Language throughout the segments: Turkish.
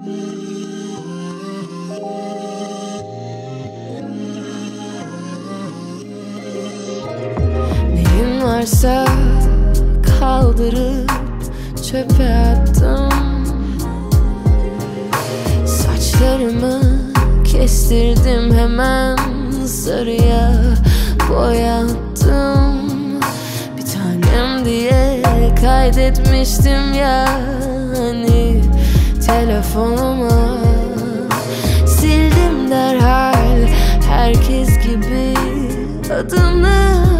Neyin varsa kaldırıp çöpe attım. Saçlarımı kestirdim hemen sarıya boyattım. Bir tanem diye kaydetmiştim ya telefonuma Sildim derhal herkes gibi adımı.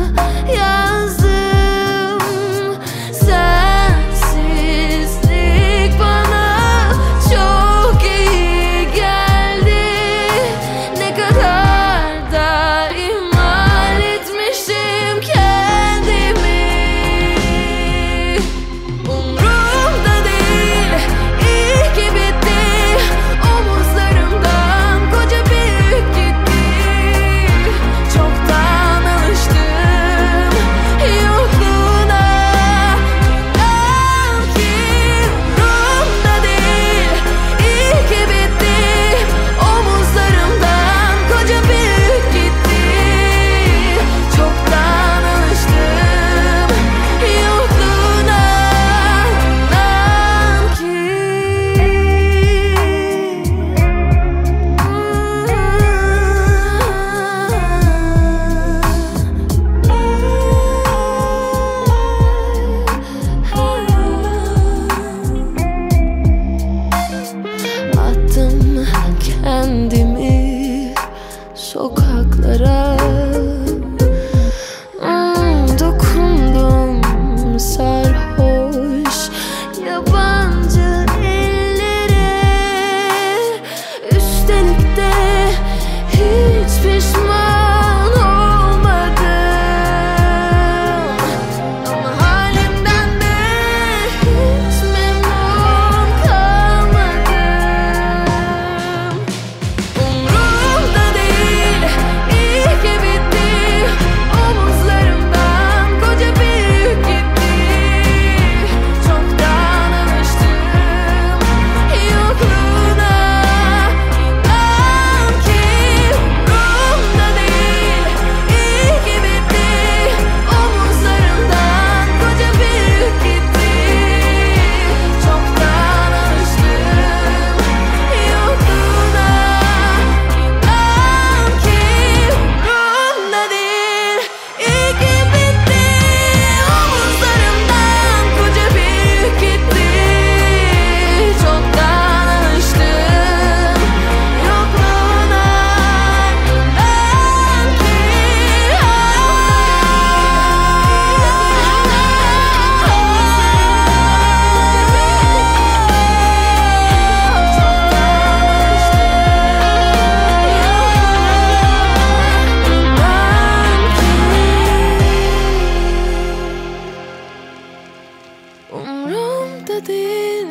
Umrumda değil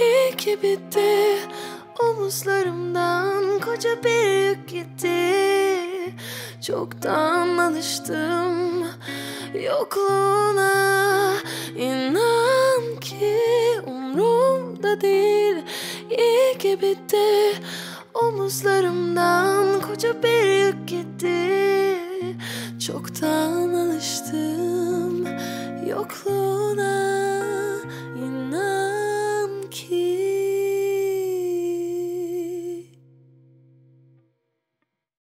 İyi ki bitti. Omuzlarımdan koca bir yük gitti. Çoktan alıştım yokluğuna. İnan ki umrumda değil İyi ki bitti. Omuzlarımdan koca bir yük gitti. Çoktan alıştım yokluğuna.